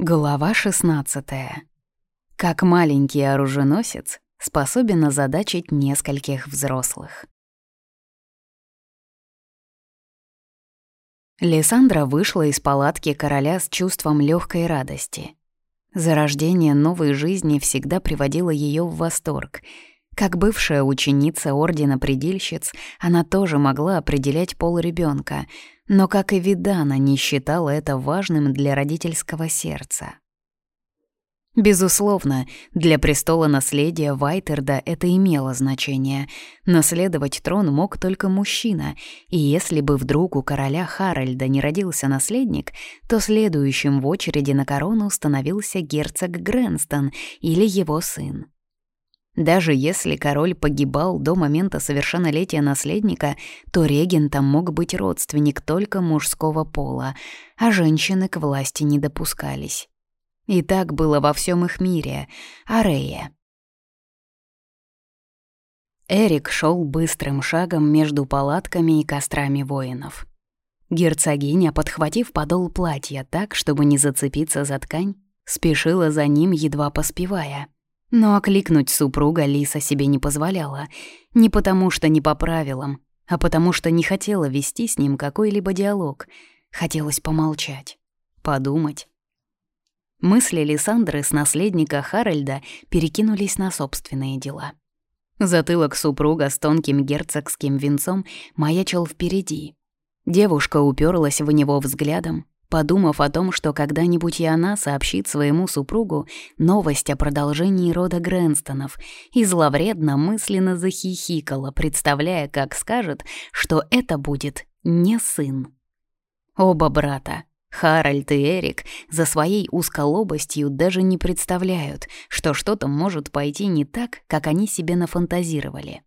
Глава 16. Как маленький оруженосец способен озадачить нескольких взрослых. Лиссандра вышла из палатки короля с чувством легкой радости. Зарождение новой жизни всегда приводило ее в восторг. Как бывшая ученица Ордена Предельщиц, она тоже могла определять пол ребенка — но, как и Видана, не считала это важным для родительского сердца. Безусловно, для престола наследия Вайтерда это имело значение. Наследовать трон мог только мужчина, и если бы вдруг у короля Харальда не родился наследник, то следующим в очереди на корону становился герцог Грэнстон или его сын. Даже если король погибал до момента совершеннолетия наследника, то регентом мог быть родственник только мужского пола, а женщины к власти не допускались. И так было во всем их мире. Арея. Эрик шел быстрым шагом между палатками и кострами воинов. Герцогиня, подхватив подол платья так, чтобы не зацепиться за ткань, спешила за ним, едва поспевая — но окликнуть супруга Лиса себе не позволяла. Не потому что не по правилам, а потому что не хотела вести с ним какой-либо диалог. Хотелось помолчать, подумать. Мысли Лиссандры с наследника Харальда перекинулись на собственные дела. Затылок супруга с тонким герцогским венцом маячил впереди. Девушка уперлась в него взглядом, подумав о том, что когда-нибудь и она сообщит своему супругу новость о продолжении рода Грэнстонов, и зловредно мысленно захихикала, представляя, как скажет, что это будет не сын. Оба брата, Харальд и Эрик, за своей узколобостью даже не представляют, что что-то может пойти не так, как они себе нафантазировали.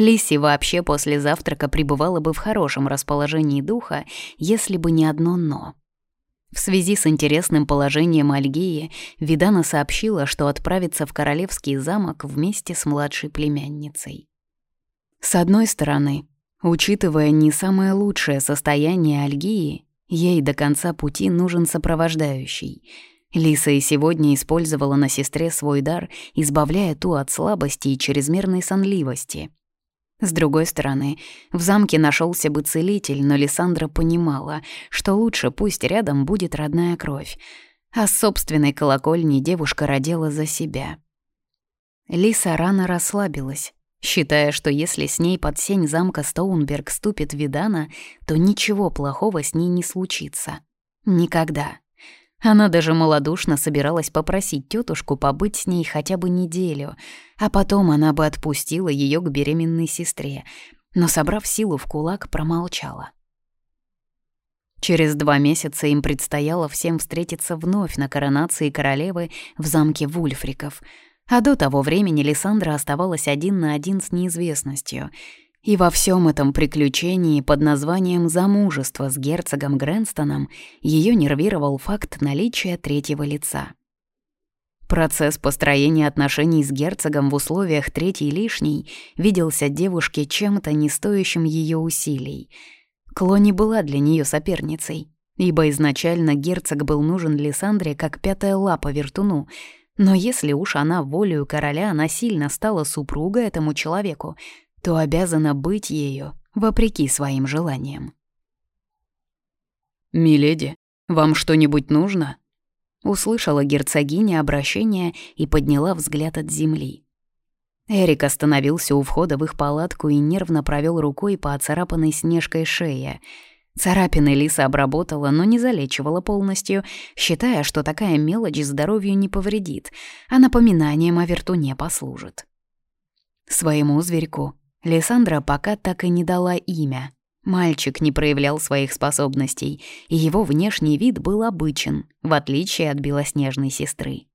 Лиси вообще после завтрака пребывала бы в хорошем расположении духа, если бы не одно «но». В связи с интересным положением Альгии, Видана сообщила, что отправится в Королевский замок вместе с младшей племянницей. С одной стороны, учитывая не самое лучшее состояние Альгии, ей до конца пути нужен сопровождающий. Лиса и сегодня использовала на сестре свой дар, избавляя ту от слабости и чрезмерной сонливости — с другой стороны, в замке нашелся бы целитель, но Лиссандра понимала, что лучше пусть рядом будет родная кровь. А с собственной колокольни девушка родила за себя. Лиса рано расслабилась, считая, что если с ней под сень замка Стоунберг ступит Видана, то ничего плохого с ней не случится. Никогда. Она даже малодушно собиралась попросить тетушку побыть с ней хотя бы неделю, а потом она бы отпустила ее к беременной сестре, но, собрав силу в кулак, промолчала. Через два месяца им предстояло всем встретиться вновь на коронации королевы в замке Вульфриков, а до того времени Лиссандра оставалась один на один с неизвестностью — и во всем этом приключении под названием «замужество» с герцогом Грэнстоном ее нервировал факт наличия третьего лица. Процесс построения отношений с герцогом в условиях третьей лишней виделся девушке чем-то не стоящим ее усилий. Клони была для нее соперницей, ибо изначально герцог был нужен Лиссандре как пятая лапа вертуну, но если уж она волею короля насильно стала супругой этому человеку, то обязана быть ею, вопреки своим желаниям. «Миледи, вам что-нибудь нужно?» Услышала герцогиня обращение и подняла взгляд от земли. Эрик остановился у входа в их палатку и нервно провел рукой по оцарапанной снежкой шее. Царапины Лиса обработала, но не залечивала полностью, считая, что такая мелочь здоровью не повредит, а напоминанием о вертуне послужит. Своему зверьку Лиссандра пока так и не дала имя. Мальчик не проявлял своих способностей, и его внешний вид был обычен, в отличие от белоснежной сестры.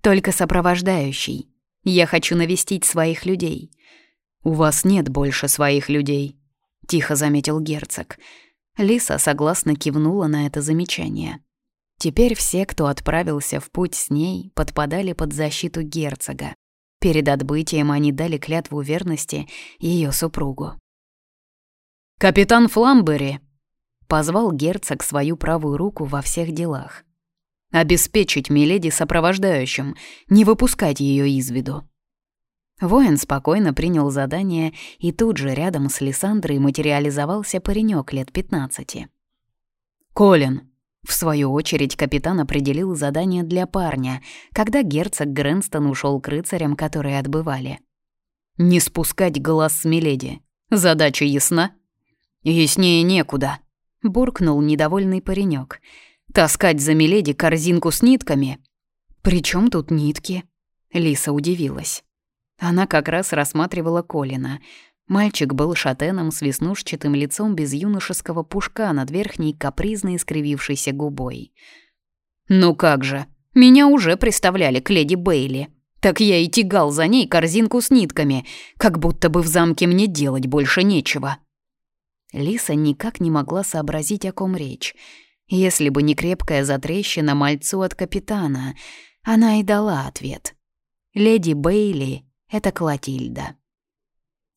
«Только сопровождающий. Я хочу навестить своих людей». «У вас нет больше своих людей», — тихо заметил герцог. Лиса согласно кивнула на это замечание. Теперь все, кто отправился в путь с ней, подпадали под защиту герцога. Перед отбытием они дали клятву верности ее супругу. «Капитан Фламбери!» позвал герцог свою правую руку во всех делах. «Обеспечить Миледи сопровождающим, не выпускать ее из виду». Воин спокойно принял задание, и тут же рядом с Лиссандрой материализовался паренек лет пятнадцати. «Колин!» В свою очередь капитан определил задание для парня, когда герцог Грэнстон ушел к рыцарям, которые отбывали. «Не спускать глаз с Миледи. Задача ясна?» «Яснее некуда», — буркнул недовольный паренек. «Таскать за Миледи корзинку с нитками?» «При чем тут нитки?» Лиса удивилась. Она как раз рассматривала Колина. Мальчик был шатеном с веснушчатым лицом без юношеского пушка над верхней капризно искривившейся губой. «Ну как же, меня уже представляли к леди Бейли. Так я и тягал за ней корзинку с нитками, как будто бы в замке мне делать больше нечего». Лиса никак не могла сообразить, о ком речь. Если бы не крепкая затрещина мальцу от капитана, она и дала ответ. Леди Бейли это Клотильда.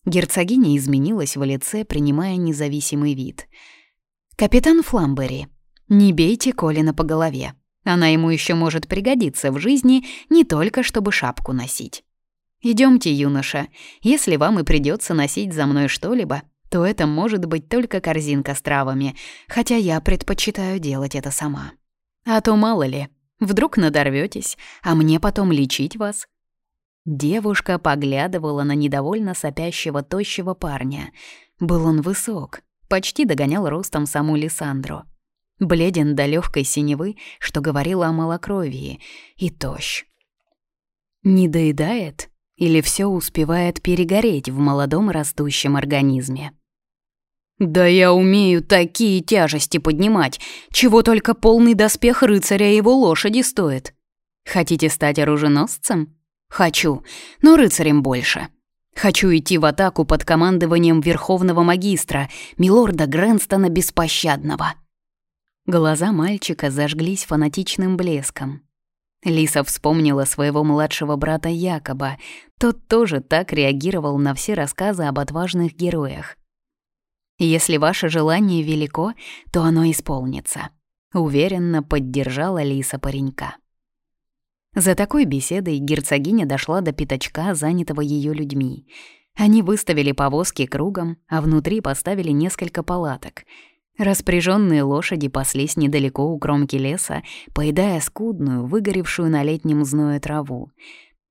Герцогиня изменилась в лице, принимая независимый вид. «Капитан Фламбери, не бейте Колина по голове. Она ему еще может пригодиться в жизни, не только чтобы шапку носить. Идемте, юноша, если вам и придется носить за мной что-либо, то это может быть только корзинка с травами, хотя я предпочитаю делать это сама. А то мало ли, вдруг надорветесь, а мне потом лечить вас. Девушка поглядывала на недовольно сопящего тощего парня. Был он высок, почти догонял ростом саму Лиссандру. Бледен до легкой синевы, что говорило о малокровии, и тощ. Не доедает или все успевает перегореть в молодом растущем организме? «Да я умею такие тяжести поднимать, чего только полный доспех рыцаря и его лошади стоит. Хотите стать оруженосцем?» Хочу, но рыцарем больше. Хочу идти в атаку под командованием Верховного Магистра, милорда Грэнстона Беспощадного. Глаза мальчика зажглись фанатичным блеском. Лиса вспомнила своего младшего брата Якоба. Тот тоже так реагировал на все рассказы об отважных героях. «Если ваше желание велико, то оно исполнится», — уверенно поддержала Лиса паренька. За такой беседой герцогиня дошла до пятачка, занятого ее людьми. Они выставили повозки кругом, а внутри поставили несколько палаток. Распряженные лошади паслись недалеко у кромки леса, поедая скудную, выгоревшую на летнем зное траву.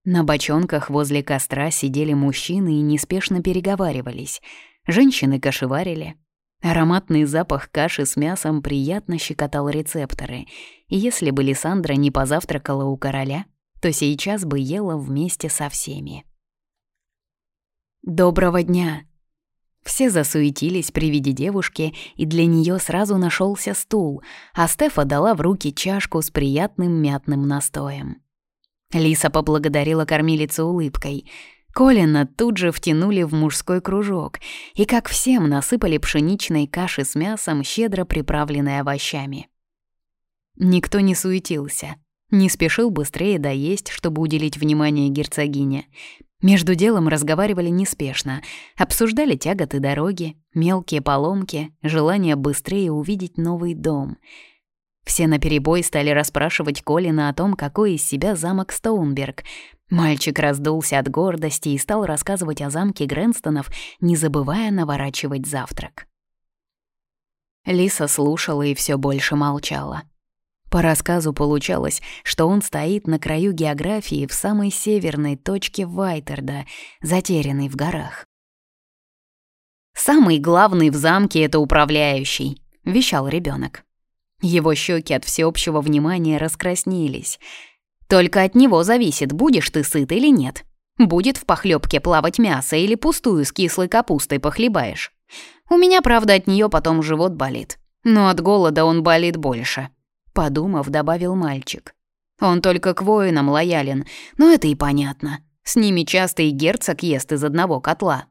На бочонках возле костра сидели мужчины и неспешно переговаривались. Женщины кошеварили, Ароматный запах каши с мясом приятно щекотал рецепторы, и если бы Лиссандра не позавтракала у короля, то сейчас бы ела вместе со всеми. «Доброго дня!» Все засуетились при виде девушки, и для нее сразу нашелся стул, а Стефа дала в руки чашку с приятным мятным настоем. Лиса поблагодарила кормилицу улыбкой — Колина тут же втянули в мужской кружок и, как всем, насыпали пшеничной каши с мясом, щедро приправленной овощами. Никто не суетился, не спешил быстрее доесть, чтобы уделить внимание герцогине. Между делом разговаривали неспешно, обсуждали тяготы дороги, мелкие поломки, желание быстрее увидеть новый дом — все наперебой стали расспрашивать Колина о том, какой из себя замок Стоунберг, Мальчик раздулся от гордости и стал рассказывать о замке Грэнстонов, не забывая наворачивать завтрак. Лиса слушала и все больше молчала. По рассказу получалось, что он стоит на краю географии в самой северной точке Вайтерда, затерянной в горах. «Самый главный в замке — это управляющий», — вещал ребенок. Его щеки от всеобщего внимания раскраснелись — только от него зависит, будешь ты сыт или нет. Будет в похлебке плавать мясо или пустую с кислой капустой похлебаешь. У меня, правда, от нее потом живот болит. Но от голода он болит больше. Подумав, добавил мальчик. Он только к воинам лоялен, но это и понятно. С ними часто и герцог ест из одного котла.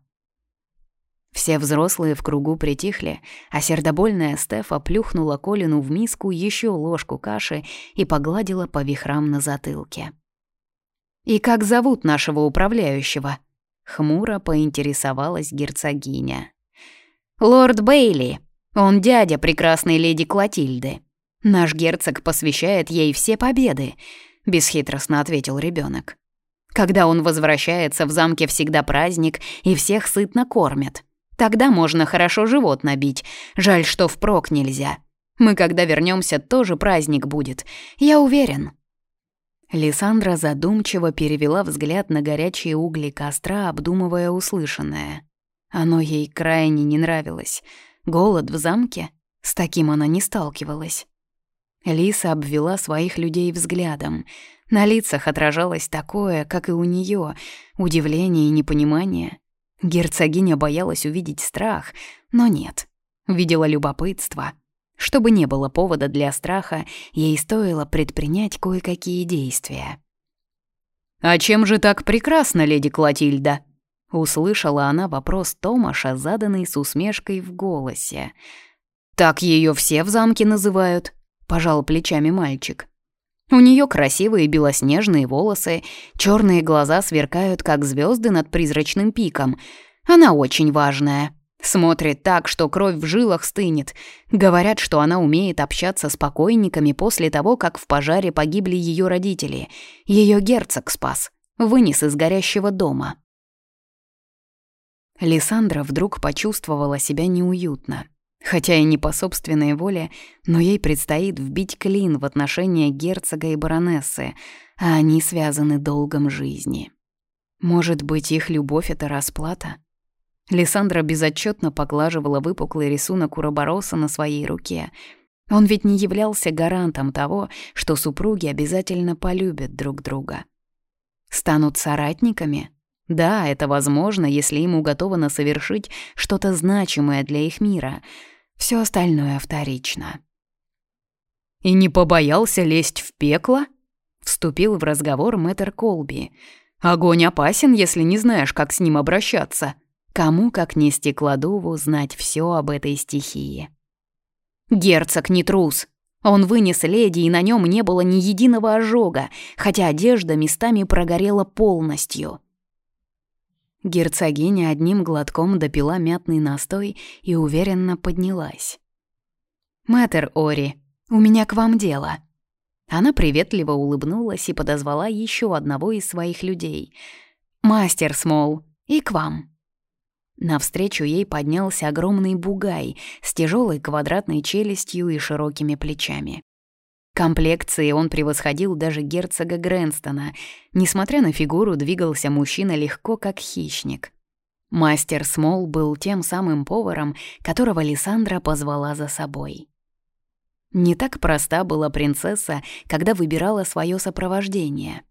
Все взрослые в кругу притихли, а сердобольная Стефа плюхнула Колину в миску еще ложку каши и погладила по вихрам на затылке. «И как зовут нашего управляющего?» — хмуро поинтересовалась герцогиня. «Лорд Бейли», Он дядя прекрасной леди Клотильды. Наш герцог посвящает ей все победы», — бесхитростно ответил ребенок. «Когда он возвращается, в замке всегда праздник, и всех сытно кормят. Тогда можно хорошо живот набить. Жаль, что впрок нельзя. Мы, когда вернемся, тоже праздник будет. Я уверен». Лиссандра задумчиво перевела взгляд на горячие угли костра, обдумывая услышанное. Оно ей крайне не нравилось. Голод в замке? С таким она не сталкивалась. Лиса обвела своих людей взглядом. На лицах отражалось такое, как и у нее, удивление и непонимание. Герцогиня боялась увидеть страх, но нет. Видела любопытство. Чтобы не было повода для страха, ей стоило предпринять кое-какие действия. «А чем же так прекрасно, леди Клотильда?» Услышала она вопрос Томаша, заданный с усмешкой в голосе. «Так ее все в замке называют», — пожал плечами мальчик. У нее красивые белоснежные волосы, черные глаза сверкают, как звезды над призрачным пиком. Она очень важная. Смотрит так, что кровь в жилах стынет. Говорят, что она умеет общаться с покойниками после того, как в пожаре погибли ее родители. Ее герцог спас. Вынес из горящего дома. Лиссандра вдруг почувствовала себя неуютно. Хотя и не по собственной воле, но ей предстоит вбить клин в отношения герцога и баронессы, а они связаны долгом жизни. Может быть, их любовь — это расплата? Лиссандра безотчетно поглаживала выпуклый рисунок Уробороса на своей руке. Он ведь не являлся гарантом того, что супруги обязательно полюбят друг друга. Станут соратниками? Да, это возможно, если им уготовано совершить что-то значимое для их мира — все остальное вторично. «И не побоялся лезть в пекло?» — вступил в разговор мэтр Колби. «Огонь опасен, если не знаешь, как с ним обращаться. Кому, как не стеклодуву, знать все об этой стихии?» «Герцог не трус», он вынес леди, и на нем не было ни единого ожога, хотя одежда местами прогорела полностью. Герцогиня одним глотком допила мятный настой и уверенно поднялась. «Мэтр Ори, у меня к вам дело». Она приветливо улыбнулась и подозвала еще одного из своих людей. «Мастер Смол, и к вам». Навстречу ей поднялся огромный бугай с тяжелой квадратной челюстью и широкими плечами. Комплекции он превосходил даже герцога Грэнстона. Несмотря на фигуру, двигался мужчина легко, как хищник. Мастер Смол был тем самым поваром, которого Лиссандра позвала за собой. Не так проста была принцесса, когда выбирала свое сопровождение.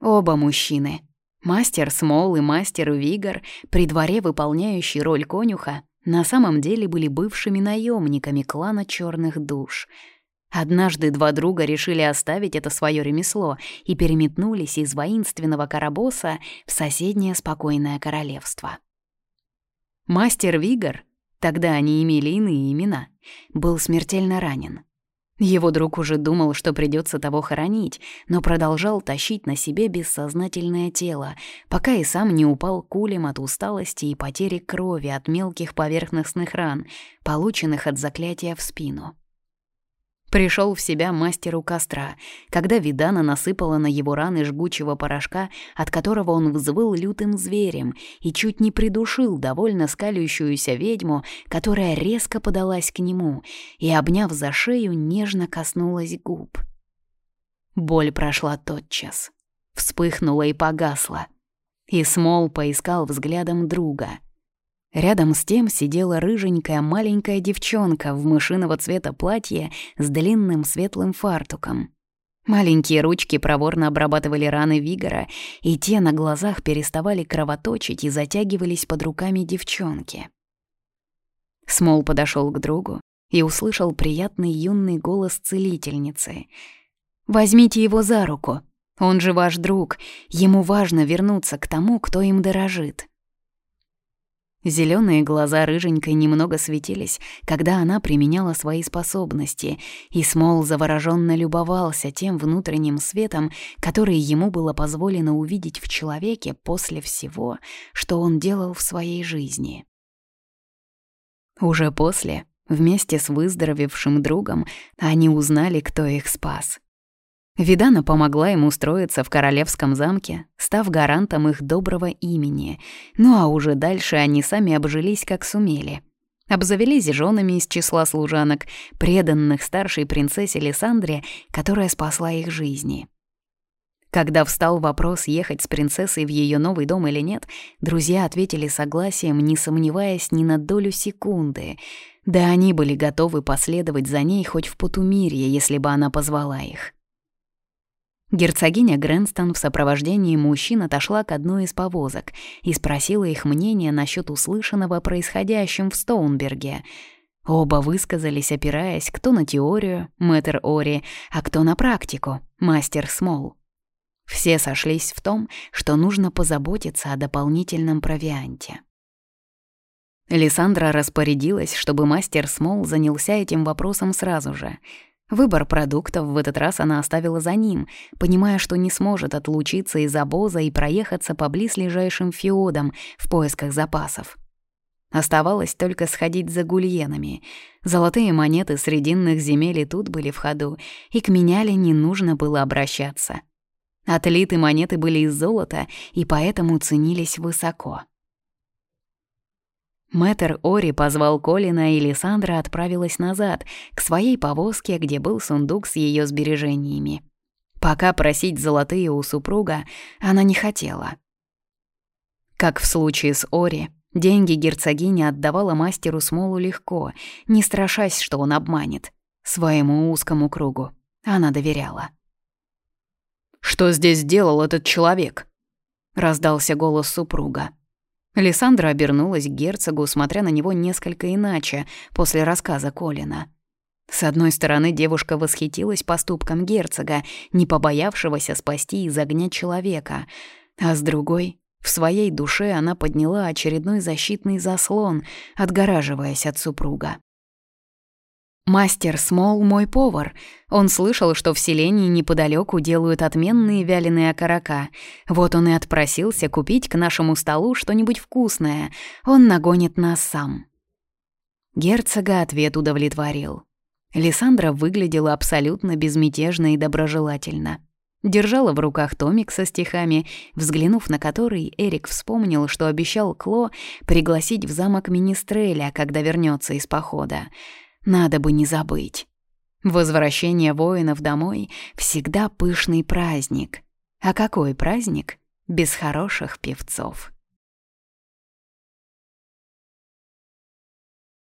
Оба мужчины, мастер Смол и мастер Вигор, при дворе выполняющий роль конюха, на самом деле были бывшими наемниками клана Черных душ — Однажды два друга решили оставить это свое ремесло и переметнулись из воинственного Карабоса в соседнее спокойное королевство. Мастер Вигор, тогда они имели иные имена, был смертельно ранен. Его друг уже думал, что придется того хоронить, но продолжал тащить на себе бессознательное тело, пока и сам не упал кулем от усталости и потери крови от мелких поверхностных ран, полученных от заклятия в спину. Пришел в себя мастеру костра, когда Видана насыпала на его раны жгучего порошка, от которого он взвыл лютым зверем и чуть не придушил довольно скалющуюся ведьму, которая резко подалась к нему и, обняв за шею, нежно коснулась губ. Боль прошла тотчас, вспыхнула и погасла. И Смол поискал взглядом друга — Рядом с тем сидела рыженькая маленькая девчонка в мышиного цвета платье с длинным светлым фартуком. Маленькие ручки проворно обрабатывали раны Вигора, и те на глазах переставали кровоточить и затягивались под руками девчонки. Смол подошел к другу и услышал приятный юный голос целительницы. «Возьмите его за руку. Он же ваш друг. Ему важно вернуться к тому, кто им дорожит». Зеленые глаза рыженькой немного светились, когда она применяла свои способности, и Смол завороженно любовался тем внутренним светом, который ему было позволено увидеть в человеке после всего, что он делал в своей жизни. Уже после Вместе с выздоровевшим другом они узнали, кто их спас. Видана помогла им устроиться в королевском замке, став гарантом их доброго имени, ну а уже дальше они сами обжились как сумели. Обзавелись женами из числа служанок, преданных старшей принцессе Лиссандре, которая спасла их жизни. Когда встал вопрос, ехать с принцессой в ее новый дом или нет, друзья ответили согласием, не сомневаясь ни на долю секунды. Да они были готовы последовать за ней хоть в Путумирье, если бы она позвала их. Герцогиня Грэнстон в сопровождении мужчин отошла к одной из повозок и спросила их мнение насчет услышанного происходящим в Стоунберге. Оба высказались, опираясь кто на теорию, мэтр Ори, а кто на практику, мастер Смол. Все сошлись в том, что нужно позаботиться о дополнительном провианте. Лиссандра распорядилась, чтобы мастер Смол занялся этим вопросом сразу же. Выбор продуктов в этот раз она оставила за ним, понимая, что не сможет отлучиться из обоза и проехаться по близлежащим феодам в поисках запасов. Оставалось только сходить за гульенами. Золотые монеты срединных земель и тут были в ходу, и к меняле не нужно было обращаться — Отлиты монеты были из золота и поэтому ценились высоко. Мэтр Ори позвал Колина, и Лиссандра отправилась назад, к своей повозке, где был сундук с ее сбережениями. Пока просить золотые у супруга она не хотела. Как в случае с Ори, деньги герцогиня отдавала мастеру Смолу легко, не страшась, что он обманет. Своему узкому кругу она доверяла. «Что здесь делал этот человек?» — раздался голос супруга. Лиссандра обернулась к герцогу, смотря на него несколько иначе после рассказа Колина. С одной стороны, девушка восхитилась поступком герцога, не побоявшегося спасти из огня человека, а с другой, в своей душе она подняла очередной защитный заслон, отгораживаясь от супруга. Мастер Смол — мой повар. Он слышал, что в селении неподалеку делают отменные вяленые окорока. Вот он и отпросился купить к нашему столу что-нибудь вкусное. Он нагонит нас сам. Герцога ответ удовлетворил. Лиссандра выглядела абсолютно безмятежно и доброжелательно. Держала в руках томик со стихами, взглянув на который, Эрик вспомнил, что обещал Кло пригласить в замок Министреля, когда вернется из похода. Надо бы не забыть. Возвращение воинов домой — всегда пышный праздник. А какой праздник без хороших певцов?